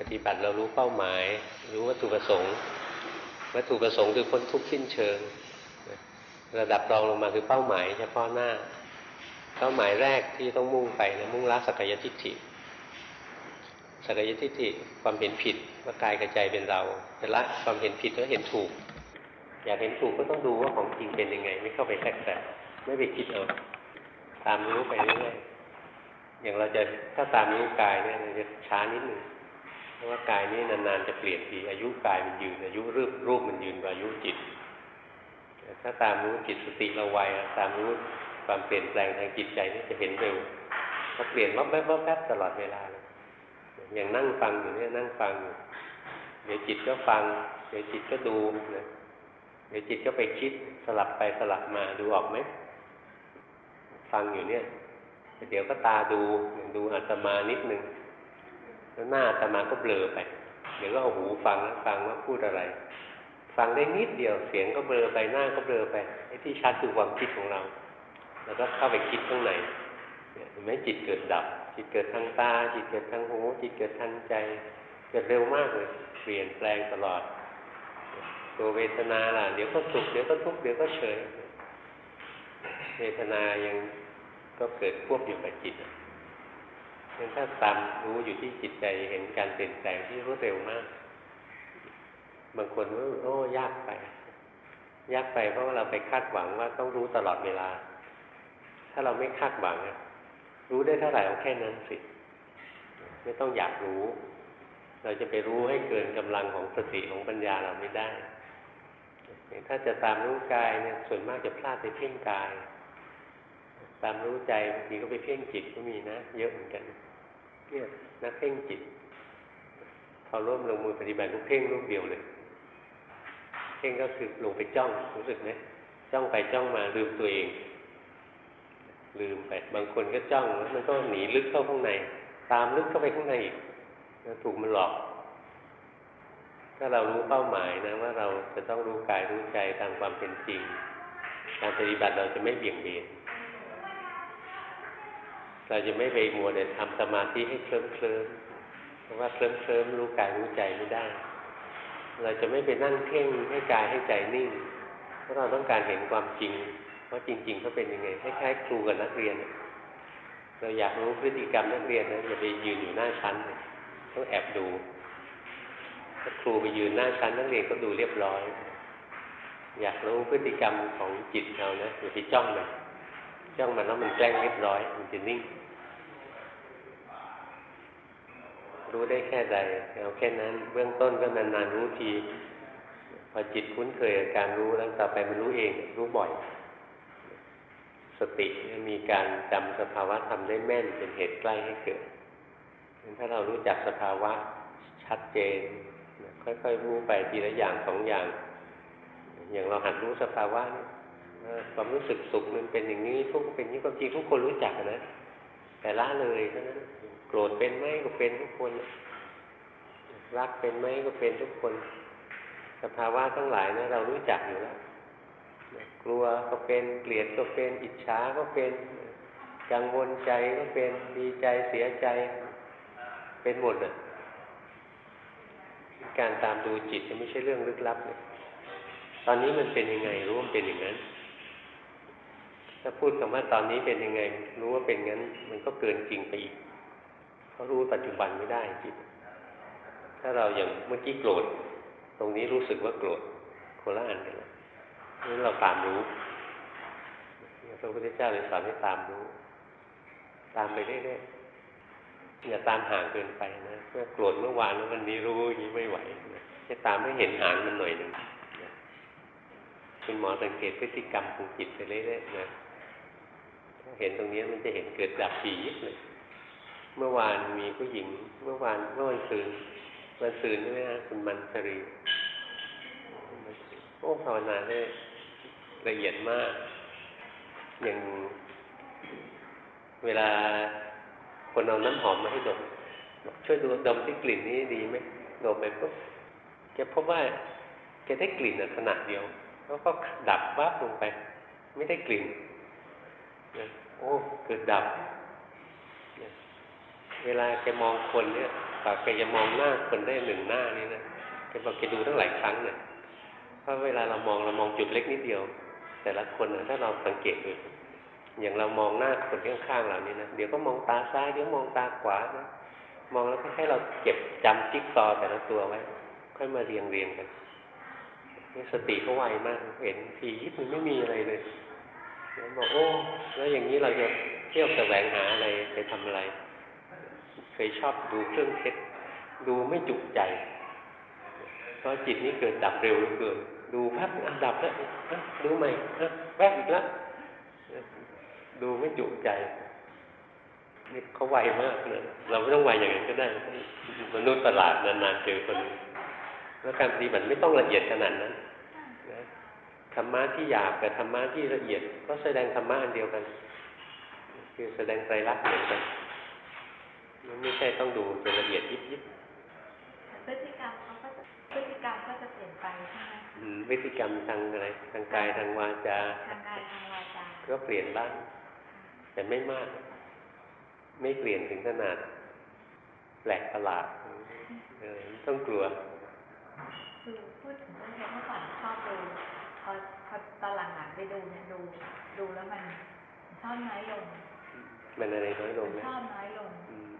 ปฏิบัติเรารู้เป้าหมาย รู้วัตถุประสงค์วัตถุประสงค์คือพ้นทุกข์สิ้นเชิง ระดับรองลงมาคือเป้าหมายเฉพาะหน้า เป้าหมายแรกที่ต้องมุ่งไปนะมุ่งละสักยทิฏฐิสักยทิฏฐิความเห็นผิดว่ากายกับใจเป็นเราแต่ละความเห็นผิดแล้วเห็นถูก อยากเห็นถูกก็ต้องดูว่าของจริงเป็นยังไง ไม่เข้าไปแทรกแซงไม่ไปคิดเอาตามรู้ไปเรื่อยๆอย่างเราจะถ้าตามรู้กายเนี่ยจะช้านิดหนึ่ง ราะว่ากายนี้นานๆจะเปลี่ยนทีอายุกายมันยืน อายุรูปรูปมันยืนกว่าอายุจิต ถ้าตามรู้จิตสติเราไวตามรู้ความเปลี่ยนแปลงทางจิตใจนี่จะเห็นเร็วถ้าเปลี่ยนวับแวบวับแวบตลอดเวลาเลยอย่างนั่งฟังอยู่เนี่ยนั่งฟังอยู่เดี๋ยวจิตก็ฟัง เดี๋ยวจิตก็ดูนะเดี๋ยวจิตก็ไปคิดสลับไปสลับมาดูออกไหมฟังอยู่เนี่ยเดี๋ยวก็ตาดูดูอาตมานิดนึง แล้วหน้าอามาก็เบลอไป เดี๋ยวก็เอาหูฟังฟังว่าพูดอะไร ฟังได้นิดเดียวเสียงก็เบลอไปหน้าก็เบลอไปไอ้ที่ชัดคือความคิดของเรา แล้วก็เข้าไปคิดข้างในเห็นไหมจิตเกิดดับ จิตเกิดทางตา จิตเกิดทางหู จิตเกิดทางใจ เกิดเร็วมากเลย เปลี่ยนแปลงตลอด ตัวเวทนาล่ะ เดี๋ยวก็สุข เดี๋ยวก็ทุกข์ เดี๋ยวก็เฉย เวทนายังก็เกิดควบอยู่กับจิต งั้นถ้าตามรู้อยู่ที่จิตใจเห็นการเปลี่ยนแปลงที่รวดเร็วมาก บางคนว่าโอ้ยากไป ยากไปเพราะว่าเราไปคาดหวังว่าต้องรู้ตลอดเวลา ถ้าเราไม่คาดหวังรู้ได้เท่าไหร่เอาแค่นั้นสิ ไม่ต้องอยากรู้ เราจะไปรู้ให้เกินกำลังของสติของปัญญาเราไม่ได้ ถ้าจะตามรู้กายเนี่ยส่วนมากจะพลาดไปเพ่งกายตามรู้ใจบางทีก็ไปเพ่งจิตก็มีนะ เยอะเหมือนกัน เนี่ยนักเพ่งจิตพอร่วมลงมือปฏิบัติก็เพ่งรูปเดียวเลยเพ่งก็คือลงไปจ้องรู้สึกไหมจ้องไปจ้องมาลืมตัวเอง ลืมไปบางคนก็จ้องแล้วมันก็หนีลึกเข้าข้างใน ตามลึกเข้าไปข้างในอีกแล้วถูกมันหลอก ถ้าเรารู้เป้าหมายนะว่าเราจะต้องรู้กายรู้ใจตามความเป็นจริงการปฏิบัติเราจะไม่เบี่ยงเบน เราจะไม่ไปมัวแต่ทำสมาธิให้เคลิ้มเคลิ้มเพราะว่าเคลิ้มเคลิ้มรู้กายรู้ใจไม่ได้ เราจะไม่ไปนั่งเพ่งให้กายให้ใจนิ่ง เพราะเราต้องการเห็นความจริง ว่าจริง ๆ เขาเป็นยังไงคล้ายๆครูกับนักเรียน เราอยากรู้พฤติกรรมนักเรียนนะอย่าไปยืนอยู่หน้าชั้นต้องแอบดูถ้าครูไปยืนหน้าชั้นนักเรียนก็ดูเรียบร้อย อยากรู้พฤติกรรมของจิตเรานะอย่าไปจ้องมัน จ้องมันแล้วมันแกล้งเรียบร้อย มันจะนิ่ง รู้ได้แค่ใดเอาแค่นั้น เบื้องต้นก็นานๆรู้ที พอจิตคุ้นเคยกับการรู้แล้วต่อไปมันรู้เอง รู้บ่อย สติมีการจำสภาวะทำได้แม่นเป็นเหตุใกล้ให้เกิดถ้าเรารู้จักสภาวะชัดเจน ค่อยๆรู้ไปทีละอย่างสองอย่าง อย่างเราหัดรู้สภาวะ ความรู้สึกสุขมันเป็นอย่างนี้ทุกเป็นอย่างนี้ความจริงทุกคนรู้จักนะแต่ละเลยเท่านั้นโกรธเป็นไหมก็เป็นทุกคน รักเป็นไหมก็เป็นทุกคนสภาวะทั้งหลายนะเรารู้จักอยู่แล้วกลัวก็เป็นเกลียดก็เป็นอิจฉาก็เป็นกังวลใจก็เป็นดีใจเสียใจ เป็นหมดอะการตามดูจิตไม่ใช่เรื่องลึกลับเลยตอนนี้มันเป็นยังไงรู้ว่าเป็นอย่างนั้น ถ้าพูดคำว่าตอนนี้เป็นยังไง รู้ว่าเป็นงั้น มันก็เกินจริงไปอีกเขารู้ปัจจุบันไม่ได้จิตถ้าเราอย่างเมื่อกี้โกรธตรงนี้รู้สึกว่าโกรธโคละอันกันเลยนี่เราตามรู้พระพุทธเจ้าเลยสอนให้ตามรู้ ตามไปเรื่อยๆอย่าตามห่างเกินไปนะเมื่อโกรธเมื่อวานแล้ววันนี้รู้อย่างนี้ไม่ไหวนะให้ตามให้เห็นหางมันหน่อยหนึ่งคุณหมอสังเกตพฤติกรรมของจิตไปเรื่อยๆนะ เห็นตรงนี้มันจะเห็นเกิดดับผีเลยเมื่อวานมีผู้หญิง เมื่อวานเมื่อวันซืนวันซืนใช่ไหมฮะคุณมันสรีโอ้ภาวนาได้ละเอียดมาก อย่างเวลาคนเอาน้ำหอมมาให้ดมช่วยดูดมที่กลิ่นนี้ดีไหมดมไปปุ๊บแกพบว่าแกได้กลิ่นขนาดเดียว แล้วก็ดับวับลงไป ไม่ได้กลิ่น โอ้เกิดดับ เวลาแกมองคนเนี่ยกว่าแกจะมองหน้าคนได้หนึ่งหน้านี่นะแกบอกแกดูตั้งหลายครั้งเนี่ยเพราะเวลาเรามองเรามองจุดเล็กนิดเดียว แต่ละคนน่ะถ้าเราสังเกตดูอย่างเรามองหน้าคนข้างๆเรานี่นะเดี๋ยวก็มองตาซ้ายเดี๋ยวมองตาขวานะมองแล้วก็ให้เราเก็บจำจิ๊กซอแต่ละตัวไว้ ค่อยมาเรียงเรียงกันนี่สติเขาไวมาก เห็นทียิบมันไม่มีอะไรเลย แล้วบอกโอ้แล้วอย่างนี้เราจะเที่ยวแสวงหาอะไรไปทำอะไร เคยชอบดูเครื่องเพชรดูไม่จุใจ เพราะจิตนี้เกิดดับเร็วเหลือเกินดูแป๊บอะดับแล้วดูใหม่แป๊บอีกแล้วดูไม่จุใจนี่เขาไวมากเลยเราไม่ต้องไวอย่างนั้นก็ได้ มนุษย์ประหลาดนานๆเจอคนแล้วการปฏิบัติไม่ต้องละเอียดขนาดนั้น ธรรมะที่หยาบกับธรรมะที่ละเอียด ก็แสดงธรรมะอันเดียวกัน คือแสดงไตรลักษณ์เหมือนกันมันไม่ใช่ต้องดูเป็นละเอียดยิบยิบพฤติกรรมเขาก็จะพฤติกรรมก็จะเปลี่ยนไปใช่ไหมอืมพฤติกรรมทางอะไรทางกายทางวาจาทางกายทางวาจาก็เปลี่ยนบ้างแต่ไม่มาก ไม่เปลี่ยนถึงขนาด แปลกประหลาดเออต้องกลัวคือพูดถึงเรื่องนี้เมื่อก่อนชอบดู พอพอตอนหลังๆไปดูเนี่ยดู ดูแล้วมันชอบน้อยลง มันอะไรน้อยลงมันนะชอบน้อยลงอืม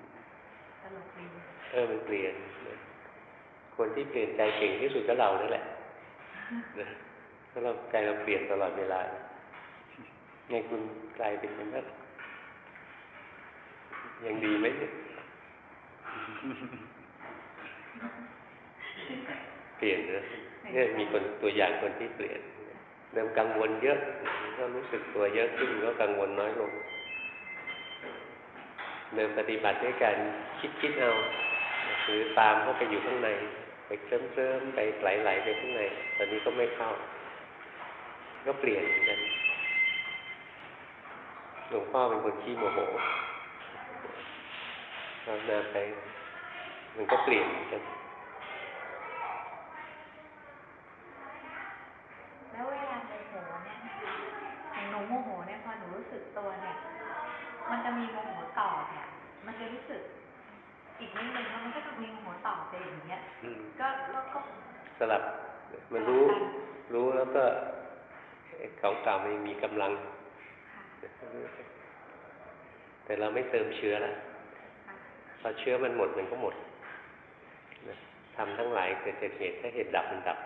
ตลกดีเออมันเปลี่ยนนะคนที่เปลี่ยนใจเก่งที่สุดก็เรานั่นแหละนะเพราะเราใจเราเปลี่ยนตลอดเวลาไงคุณกลายเป็นยังไงยังดีไหมเนี่ยเปลี่ยนนะ เนี่ยมีคนตัวอย่างคนที่เปลี่ยนเริ่มกังวลเยอะ ก็รู้สึกตัวเยอะขึ้นก็กังวลน้อยลงเดินปฏิบัติด้วยการคิดคิดเอาหรือตามเข้าไปอยู่ข้างใน ไปเคลิ้มเคลิ้มไปไหลๆไปข้างใน ตอนนี้ก็ไม่เข้า ก็เปลี่ยนเหมือนกันหลวงพ่อเป็นคนขี้โมโหเรานาไปมันก็เปลี่ยนเหมือนกัน แล้วเวลาโมโหเนี่ยอย่างหนูโมโหเนี่ยพอหนูรู้สึกตัวเนี่ย มันจะมีโมโหต่อเนี่ย มันจะรู้สึก อีกนิดนึงแล้วมันก็จะมีโมโหต่อไปอย่างเงี้ย อืม ก็แล้วก็ สลับ มันรู้ รู้แล้ว ก็ของเก่ามันมีกำลัง แต่เราไม่เติมเชื้อแล้วพอเชื้อมันหมดมันก็หมดทำทั้งหลายเกิดเหตุถ้าเหตุดับมันดับ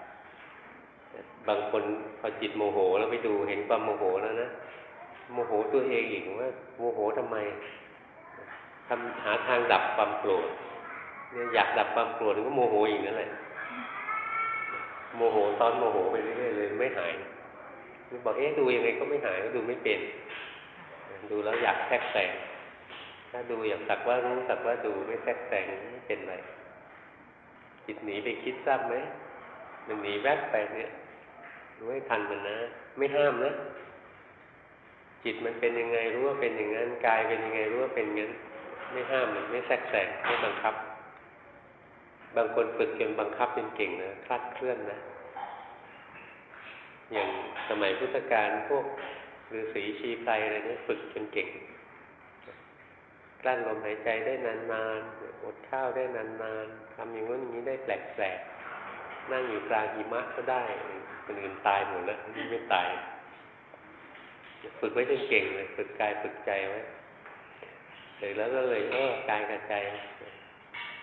บางคนพอจิตโมโหแล้วไปดูเห็นความโมโหแล้วนะโมโหตัวเองอีกว่าโมโหทำไมทำหาทางดับความโกรธเนี่ยอยากดับความโกรธก็โมโหอีกนั่นแหละ โมโหตอนโมโหไปเรื่อยๆเลยไม่หายบอกเอ๊ะดูยังไงก็ไม่หายก็ดูไม่เป็น ดูแล้วอยากแทรกแซงถ้าดูอย่างสักว่ารู้สักว่าดูไม่แทรกแซงไม่เป็นไรจิตหนีไปคิดทราบไหมมันหนีแวบไปเนี่ยรู้ให้ทันมันนะ ไม่ห้ามนะจิตมันเป็นยังไงรู้ว่าเป็นอย่างนั้นกายเป็นยังไงรู้ว่าเป็นอย่างนั้น ไม่ห้ามมันไม่แทรกแซงไม่บังคับ บางคนฝึกจนบังคับเป็นเก่งนะคลาดเคลื่อนนะ อย่างสมัยพุทธกาลพวกฤาษีชีไพรอะไรนี่ฝึกจนเก่งกลั้นลมหายใจได้นานๆอดข้าวได้นานๆทำอย่างนู้นอย่างนี้ได้แปลกๆ นั่งอยู่กลางหิมะก็ได้คนอื่นตายหมดแล้วนี่ไม่ตาย ฝึกไว้จนเก่งเลย ฝึกกายฝึกใจไว้เสร็จแล้วก็เลยเออกายกับใจ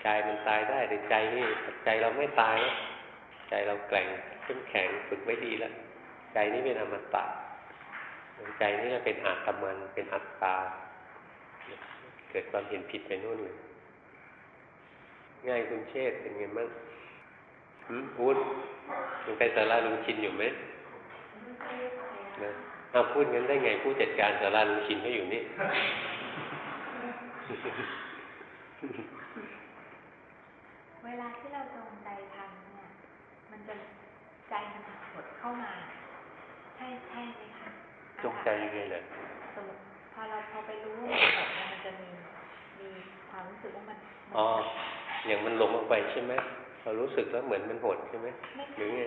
กายมันตายได้แต่ใจนี่ใจเราไม่ตายแล้วใจเราแกร่งเข้มแข็งฝึกไว้ดีแล้ว ใจนี่เป็นอมตะใจนี่เป็นอาตมันเป็นอัตตา เกิดความเห็นผิดไปนู่นเลยง่ายคุณเชษ์เป็นไงบ้างหืมพูดยังไปสาราลุงชินอยู่ไหมนะเอาพูดงั้นได้ไงผู้จัดการสาราลุงชินเขาอยู่นี่ ลาที่เราจงใจทำเนี่ย มันจะใจมันจะหดเข้ามา ใช่ใช่ไหมคะจงใจยังไงเลยสมมติพอเราพอไปรู้ว่ามันหดเนี่ยมันจะมีมีความรู้สึกว่ามันมันอ๋ออย่างมันหลงออกไปใช่ไหมเรารู้สึกแล้วเหมือนมันหดใช่ไหมไม่หรือไง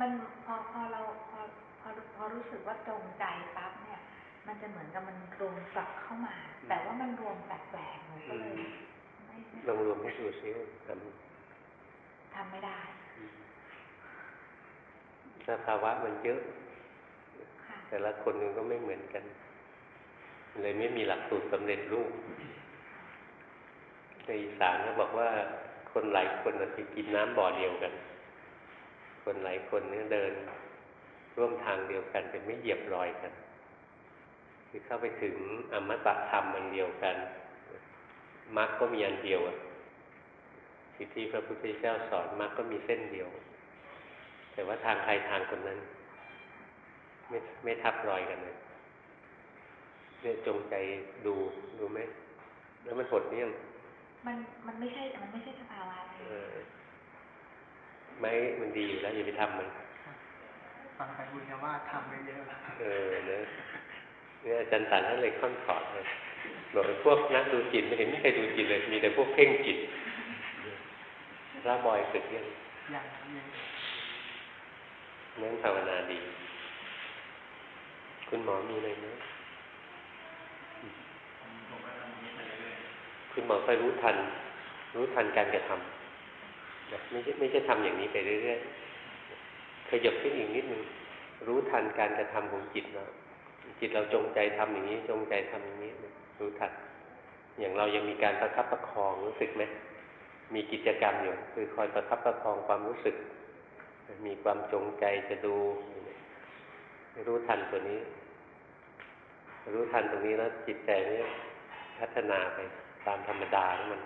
มันพอพอเราพอพอพอรู้สึกว่าจงใจปั๊บเนี่ย มันจะเหมือนกับมันรวมกลับเข้ามา แต่ว่ามันรวมแปลกๆหนูก็เลยไม่ลองรวมให้ดูซิท ทำไม่ได้ำสภาวะมันเยอะค่ะแต่ละคนมันก็ไม่เหมือนกัน เลยไม่มีหลักสูตรสำเร็จรูปในอีสานเขาบอกว่าคนหลายคนน่ะไปกินน้ำบ่อเดียวกัน คนหลายคนเนี่ยเดิน ร่วมทางเดียวกันแต่ไม่เหยียบรอยกัน คือเข้าไปถึงอมตะธรรมอันเดียวกันมรรคก็มีอันเดียวอะ ที่ที่พระพุทธเจ้าสอนมรรคก็มีเส้นเดียว แต่ว่าทางใครทางคนนั้น ไม่ไม่ทับรอยกันเลยเนี่ยจงใจดูดูไหมแล้วมันหดเนี่ยงมันมันไม่ใช่มันไม่ใช่สภาวะอะไรเออไม้มันดีอยู่แล้วอย่าไปทำมันฟังไปบุญยว่าทำไปเยอะแล้วเออเนอะเนี่ยอาจารย์ตันท่านเลยค่อนขอดเลยบอกไอ้พวกนักดูจิตไม่เห็นไม่เคยดูจิตเลย มีแต่พวกเพ่งจิต ร่าบอยสึกยังยังยังเน้นภาวนาดี คุณหมอมีอะไรไหมคุณหมอคอยรู้ทัน รู้ทันการกระทำนะไม่ใช่ไม่ใช่ทำอย่างนี้ไปเรื่อยๆขยับขึ้นอีกนิดนึงรู้ทันการกระทำของจิตเราจิตเราจงใจทำอย่างนี้ จงใจทำอย่างนี้ รู้ทันอย่างเรายังมีการประคับประคองรู้สึกไหม มีกิจกรรมอยู่ คือคอยประคับประคองความรู้สึก มีความจงใจจะดู รู้ทันตัวนี้ รู้ทันตรงนี้แล้วจิตใจนี้พัฒนาไปตามธรรมดาของมัน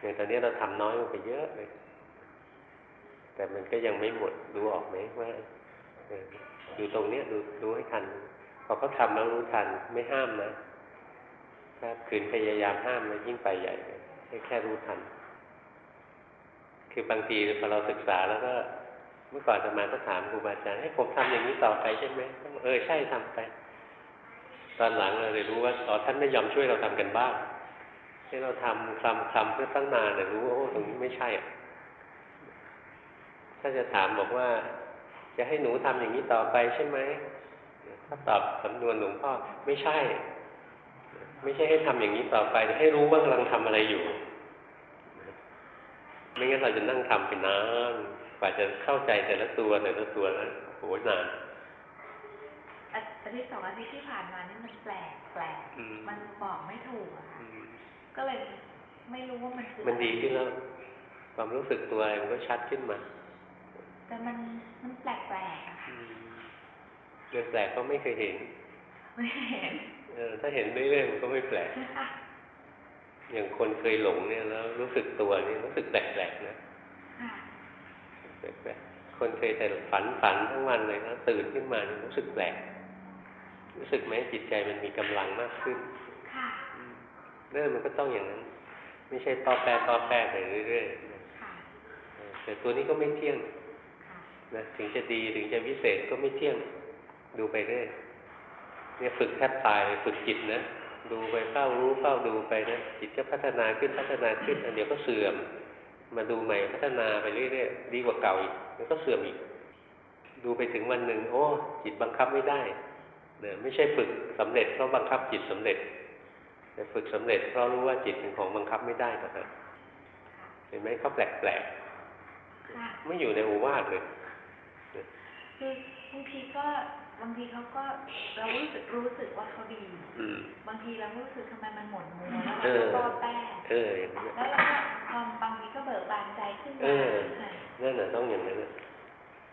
อย่างตอนนี้เราทำน้อยลงไปเยอะเลย แต่มันก็ยังไม่หมดดูออกไหมว่าอยู่ตรงเนี้ยดูดูให้ทันพอเขาทำแล้วรู้ทันไม่ห้ามนะถ้าขืนพยายามห้ามแล้วยิ่งไปใหญ่เลย แค่รู้ทัน คือบางทีพอเราศึกษาแล้วก็ เมื่อก่อนจะมาก็ถามครูบาอาจารย์ให้ผมทำอย่างนี้ต่อไปใช่ไหมเออใช่ทำไป ตอนหลังเราเลยรู้ว่าอ๋อท่านไม่ยอมช่วยเราทำกันบ้างให้เราทำคลำคลำเพื่อตั้งนานเลยรู้ว่าโอ้ตรงนี้ไม่ใช่อะถ้าจะถามบอกว่า จะให้หนูทำอย่างนี้ต่อไปใช่ไหมถ้าตอบสำนวนหลวงพ่อไม่ใช่ ไม่ใช่ให้ทำอย่างนี้ต่อไปแต่ให้รู้ว่ากำลังทำอะไรอยู่ ไม่งั้นเราจะนั่งทำไปนานกว่าจะเข้าใจแต่ละตัวแต่ละตัวนั้นโหนานอาอาทิตย์สองอาทิตย์ที่ผ่านมานี่มันแปลกแปลกอืมมันบอกไม่ถูกอะค่ะอืมก็เลยไม่รู้ว่ามันคือมันดีขึ้นแล้วความรู้สึกตัวอะไรมันก็ชัดขึ้นมา แต่มันมันแปลกแปลกๆอะค่ะเรื่องแปลกก็ไม่เคยเห็น ไม่เห็น เออถ้าเห็นเรื่อยๆมันก็ไม่แปลกค่ะอย่างคนเคยหลงเนี่ยแล้วรู้สึกตัวนี่รู้สึกแปลกๆนะค่ะแปลกๆคนเคยแต่ฝันฝันทั้งวันเลยแล้วตื่นขึ้นมานี่รู้สึกแปลก รู้สึกไหมจิตใจมันมีกำลังมากขึ้นค่ะเรื่องมันก็ต้องอย่างนั้น ไม่ใช่ตอแปรตอแปรไปเรื่อยๆนะค่ะเออแต่ตัวนี้ก็ไม่เที่ยงค่ะนะถึงจะดีถึงจะวิเศษก็ไม่เที่ยงดูไปเรื่อย เนี่ยฝึกแทบตายฝึกจิตนะดูไปเฝ้ารู้เฝ้าดูไปนะจิตก็พัฒนาขึ้นพัฒนาขึ้นอันเดียวก็เสื่อม มาดูใหม่พัฒนาไปเรื่อยๆดีกว่าเก่าอีกแล้วก็เสื่อมอีก ดูไปถึงวันหนึ่งโอ้ จิตบังคับไม่ได้เนี่ยไม่ใช่ฝึกสำเร็จเพราะบังคับจิตสำเร็จแต่ฝึกสำเร็จเพราะรู้ว่าจิตเป็นของบังคับไม่ได้ต่างหากเห็นไหมเขาแปลกค่ะๆไม่อยู่ในโอวาทเลยคือบางทีก็ บางทีเขาก็เรารู้สึกรู้สึกว่าเขาดีอืมบางทีเรารู้สึกทำไมมันหม่นมัวแล้วเอเราอก็แป้เอออย่างนี้นแล้วเราก็ความบางทีก็เบิกบานใจขึ้นเอมาอค่ะนั่นน่ะต้องอย่างนั้นน่ะ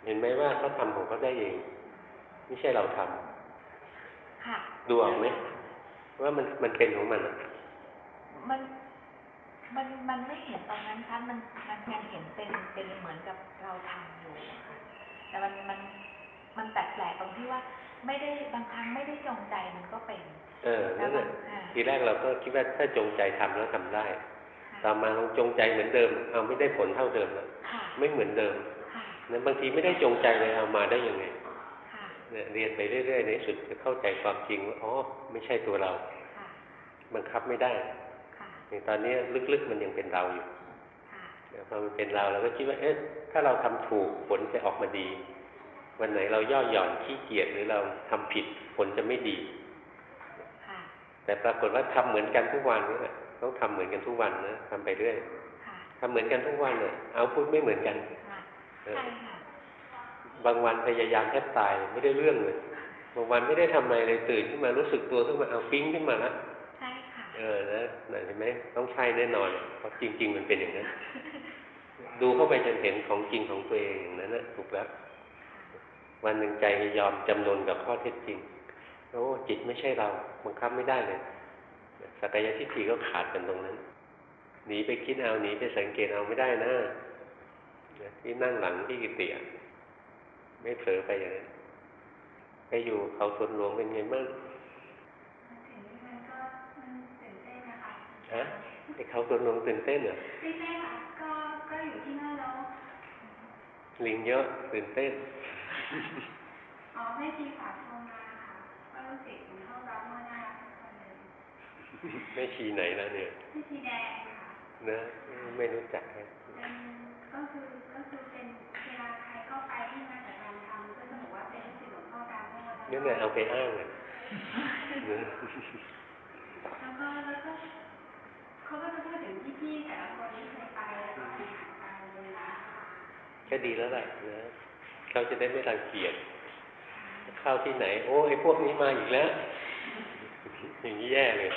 เห็นไหมว่าเขาทำของเขาได้เอง ไม่ใช่เราทำค่ะดูออกไหมว่ามันมันเป็นของมันอะมันมันมันไม่เห็นตรงนั้นคะมันมันยังเห็นเป็นเป็นเหมือนกับเราทำอยู่อะค่ะแต่มันมัน มันแปลกๆตรงที่ว่า ไม่ได้บางครั้งไม่ได้จงใจมันก็เป็น เออนั่นแหละค่ะทีแรกเราก็คิดว่าถ้าจงใจทำแล้วทำได้ต่อค่ะมาเราจงใจเหมือนเดิม เอาไม่ได้ผลเท่าเดิมแล้วค่ะไม่เหมือนเดิมค่ะนั้นบางทีไม่ได้จงใจเลยเอามาได้ยังไงค่ะเนี่ยเรียนไปเรื่อยๆในที่สุดจะเข้าใจความจริงว่าอ๋อไม่ใช่ตัวเราค่ะบังคับไม่ได้ค่ะอย่างตอนนี้ลึกๆมันยังเป็นเราอยู่ค่ะเดี๋ยวพอมันเป็นเราเราก็คิดว่าเอ๊ะถ้าเราทำถูกผลจะออกมาดี วันไหนเราย่อหย่อนขี้เกียจหรือเราทำผิดผลจะไม่ดีค่ะแต่ปรากฏว่าทำเหมือนกันทุกวันนี่แหละต้องทำเหมือนกันทุกวันนะทำไปเรื่อยค่ะทำเหมือนกันทุกวันเนี่ยเอาพุทไม่เหมือนกันค่ะเออใช่ค่ะบางวันพยายามแทบตายไม่ได้เรื่องเลยบางวันไม่ได้ทำอะไรเลยตื่นขึ้นมารู้สึกตัวขึ้นมาเอาปิ้งขึ้นมาแล้วใช่ค่ะเออนะนั่นเห็นไหมต้องใช่แน่นอนเพราะจริง ๆ มันเป็นอย่างนั้น ดูเข้าไปจนเห็นของจริงของตัวเองอย่างนั้นนะถูกแล้ว วันหนึ่งใจยอมจำนนกับข้อเท็จจริงโอ้จิตไม่ใช่เราบังคับไม่ได้เลยสักยทิฏฐิก็ขาดกันตรงนั้นหนีไปคิดเอาหนีไปสังเกตเอาไม่ได้นะที่นั่งหลังที่กิติอะไม่เผลอไปอย่างนั้นไปอยู่เขาสวนหลวงเป็นไงบ้างถึงมันก็มันตื่นเต้นนะคะฮะไอ้เขาสวนหลวงตื่นเต้นเหรอไม่ใช่ค่ะก็ก็อยู่ที่นั่นแล้วลิงเยอะตื่นเต้น อ๋อไม่ทีฝากโทรมาค่ะก็รู้สึกถึงเข้ารับเมื่อน่ารักทุกคนเลยไม่ชีไหนแล้วเนี่ยพี่ชีแดงค่ะนะไม่รู้จักฮะเป็นก็คือก็คือเป็นเวลาใครเข้าไปที่มาจากการทำก็จะบอกว่าเป็นลูกศิษย์หลวงพ่อดำด้วยนี่นแหละเอาไปอ้างอะนะแล้วก็แล้วก็เขาก็จะพูดถึงพี่ๆแต่ละคนที่เคยไปแล้วก็ไปหาไปเลยนะก็ดีแล้วแหละนะ เขาจะได้ไม่รังเกียจเข้าที่ไหน โอ้ไอ้พวกนี้มาอีกแล้ว อย่างนี้แย่เลย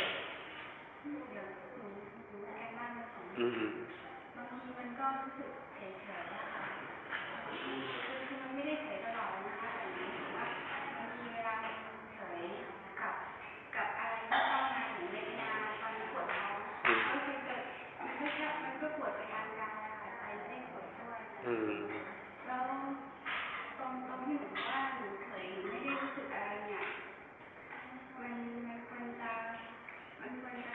เดี๋ยวหนูหนูแอบนั่งมาของอืมบางทีมันก็รู้สึกเฉยๆอะค่ะคือคือมันไม่ได้เฉยตลอดนะคะแต่หมายถึงว่าบางทีเวลามันเฉยกับกับอะไรที่เข้ามาถึงเวลาตอนปวดท้องก็คือเกิดมันก็แค่มันก็ปวดไปทางกายอะค่ะใจไม่ได้ปวดด้วย อืม แล้วตรงตรงที่หนูว่าหนูเฉยหนูไม่ได้รู้สึกอะไรเนี่ยมันมันควรจะมันควรจะ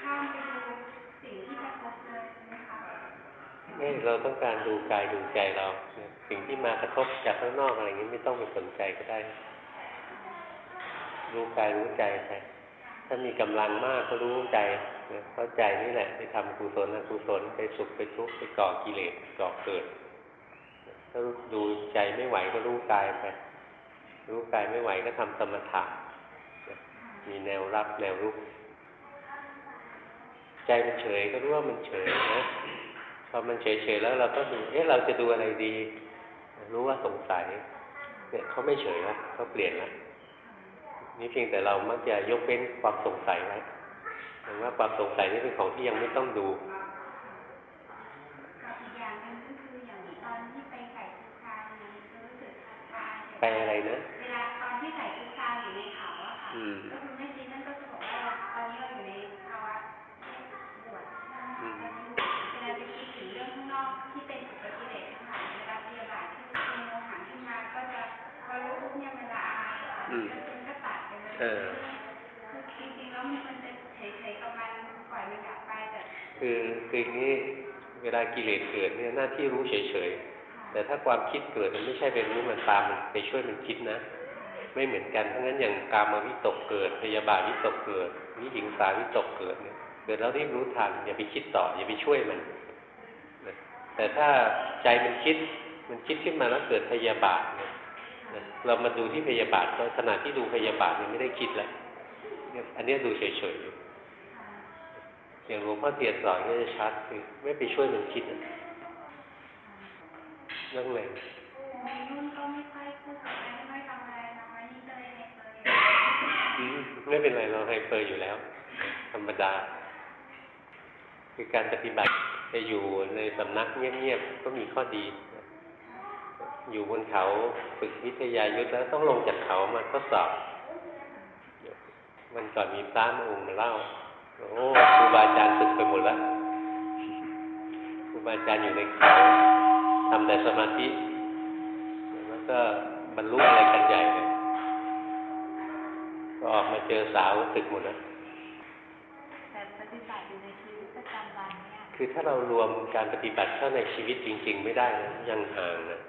ข้ามไปดูสิ่งที่กระทบเลยใช่ไหมคะ นี่เราต้องการดูกายดูใจเราสิ่งที่มากระทบจากข้างนอกอะไรอย่างนี้ไม่ต้องไปสนใจก็ได้ รู้กายรู้ใจไปถ้ามีกำลังมากก็รู้ใจเพราใจนี่แหละไปทำกุศลอกุศลไปสุขไปทุกข์ไปก่อกิเลสก่อเกิดถ้าดูใจไม่ไหวก็รู้กายไปรู้กายไม่ไหวก็ทำสมถะมีแนวรับแนวรุกใจมันเฉยก็รู้ว่ามันเฉยนะ อมันเฉยๆแล้วเราก็ดูเอ๊ะเราจะดูอะไรดี รู้ว่าสงสัยเนี่ยเขาไม่เฉยแล้วเขาเปลี่ยนแล้วนี่เพียงแต่เรามักจะยกเว้นความสงสัยไว้เห็นว่าความสงสัยนี่เป็นของที่ยังไม่ต้องดูกับอีกอย่างหนึงก็คืออย่างตอนที่ไปใส่ชุดคาเนี่ยจะรู้สึกคาไปอะไรนะ นดับไปแต่คือคืออย่างนี้เวลากิเลสเกิดเนี่ยหน้าที่รู้เฉยๆ แต่ถ้าความคิดเกิดมันไม่ใช่ไปรู้มันตามไปช่วยมันคิดนะ ไม่เหมือนกันเพราะงั้นอย่างกามวิตกเกิดพยาบาทวิตกเกิดวิหิงสาวิตกเกิดเนี่ยเกิดแล้วรีบรู้ทันอย่าไปคิดต่ออย่าไปช่วยมันแต่ถ้าใจมันคิดมันคิดขึ้นมาแล้วเกิดพยาบาทเนี่ย เรามาดูที่พยาบาทก็ขณะที่ดูพยาบาทเนี่ยไม่ได้คิดแล้วเนี่ยอันเนี้ยดูเฉยๆอย่างหลวงพ่อเทียนสอนก็จะชัดคือไม่ไปช่วยมันคิดอะเรื่องอะไรวัยรุ่นก็ไม่ค่อยพูดกับใครไม่ค่อยทำอะไรน้อยนี่ก็เลยในเคยอืมไม่เป็นไรเราไฮเปอร์อยู่แล้ว ธรรมดา คือการปฏิบัติจะอยู่ในสำนักเงียบๆก็มีข้อดี อยู่บนเขาฝึกวิทยายุทธแล้วต้องลงจากเขามาทดสอบมันก่อนมีพระมาองค์มาเล่าโอ้ครูบาอาจารย์ศึกไปหมดแล้วครูบาอาจารย์อยู่ในเขาทำแต่สมาธิแล้วก็บรรลุอะไรกันใหญ่เลยก็ออกมาเจอสาวศึกหมดแล้วแต่ปฏิบัติอยู่ในชีวิตประจำวันเนี่ยคือถ้าเรารวมการปฏิบัติเข้าในชีวิตจริง ๆ ไม่ได้นะยังห่างนะ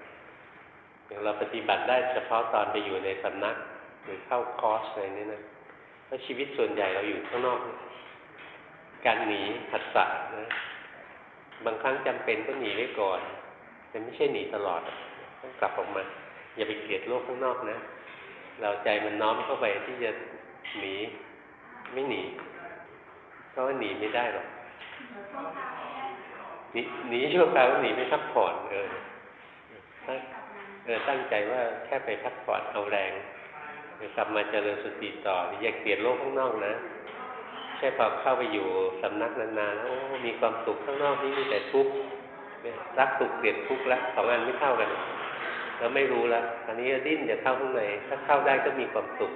อย่างเราปฏิบัติได้เฉพาะตอนไปอยู่ในสำนัก หรือเข้าคอร์สอะไรนี่นะเพราะชีวิตส่วนใหญ่เราอยู่ข้างนอก การหนีผัสสะนะบางครั้งจำเป็นก็หนีไว้ก่อนแต่ไม่ใช่หนีตลอดต้องกลับออกมา อย่าไปเกลียดโลกข้างนอกนะ เราใจมันน้อมเข้าไปที่จะหนีไม่หนีเพราะว่าหนีไม่ได้หรอกหนีหนีชั่วคราวหนีไม่พักผ่อนเออ เออตั้งใจว่าแค่ไปพักผ่อนเอาแรงกลับมาเจริญสติต่ออย่าเกลียดโลกข้างนอกนะแค่พอเข้าไปอยู่สำนักนานๆแล้วมีความสุขข้างนอกนี่มีแต่ทุกข์รักสุขเกลียดทุกข์ละสองอันไม่เท่ากันแล้วไม่รู้ละอันนี้ดิ้นจะเข้าข้างในถ้าเข้าได้ก็มีความสุข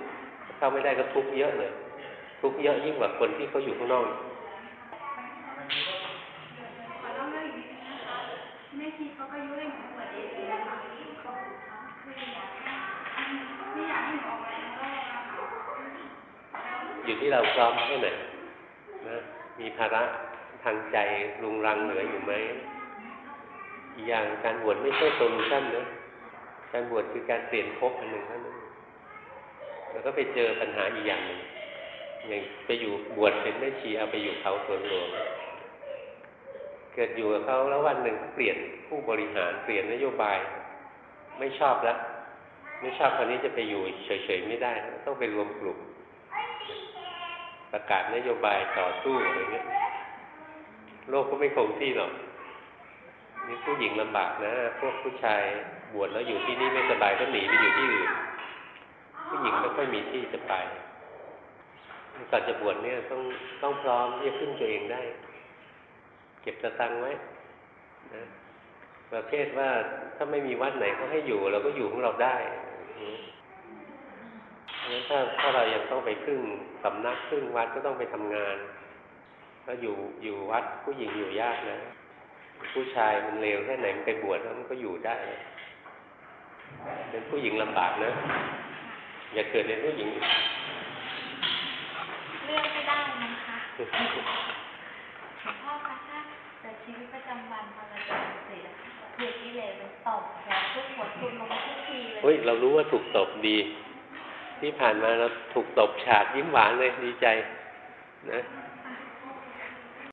ถ้าเข้าไม่ได้ก็ทุกข์เยอะเลย ทุกข์เยอะยิ่งกว่าคนที่เขาอยู่ข้างนอกอีก ขอเล่าเรื่องอีกนิดนึงนะคะแม่ชีเขาก็อายุเรื่องของตัวเองเลยนะคะเขาคืออยากให้ไม่อยากให้หนูออกไปข้างนอกอะค่ะ อยู่ที่เราพร้อมแค่ไหนนะมีภาระทางใจรุงรังเหลืออยู่ไหมอีกอย่างการบวชไม่ใช่โซลูชันนะการบวชคือการเปลี่ยนภพอันหนึ่งเท่านั้นแล้วก็ไปเจอปัญหาอีกอย่างหนึ่งอย่างไปอยู่บวชเป็นแม่ชีเอาไปอยู่เขาสวนหลวงเกิดอยู่กับเขาแล้ววันหนึ่งเปลี่ยนผู้บริหารเปลี่ยนนโยบาย ไม่ชอบแล้วไม่ชอบคนนี้จะไปอยู่เฉยๆไม่ได้ ต้องไปรวมกลุ่ม ประกาศนโยบายต่อสู้อะไรเงี้ยโลกก็ไม่คงที่หรอกนี่ผู้หญิงลำบากนะ พวกผู้ชายบวชแล้วอยู่ที่นี่ไม่สบายก็หนีไปอยู่ที่อื่น ผู้หญิงไม่ค่อยมีที่จะไปก่อนจะบวชเนี่ยต้องต้องพร้อมที่จะพึ่งตัวเองได้ เก็บสตังไว้นะประเภทว่าถ้าไม่มีวัดไหนเขาให้อยู่ เราก็อยู่ของเราได้อื งั้นถ้าถ้าเรายังต้องไปพึ่งสำนักพึ่งวัดก็ต้องไปทำงานก็อยู่อยู่วัดผู้หญิงอยู่ยากนะ ผู้ชายมันเลวแค่ไหนมันไปบวชแล้วมันก็อยู่ได้ เป็นผู้หญิงลำบากนะ อย่าเกิดเป็นผู้หญิงอีกเลือกไม่ได้นะคะหลวงพ่อคะถ้าแต่ชีวิตประจำวันพอเราเจริญสติแล้วถูกกิเลสมันตบหัวทุกหัวทุกลงทุกทีเลยเฮ้ยเรารู้ว่าถูกตบดี ที่ผ่านมาเราถูกตบฉาดยิ้มหวานเลยดีใจนะ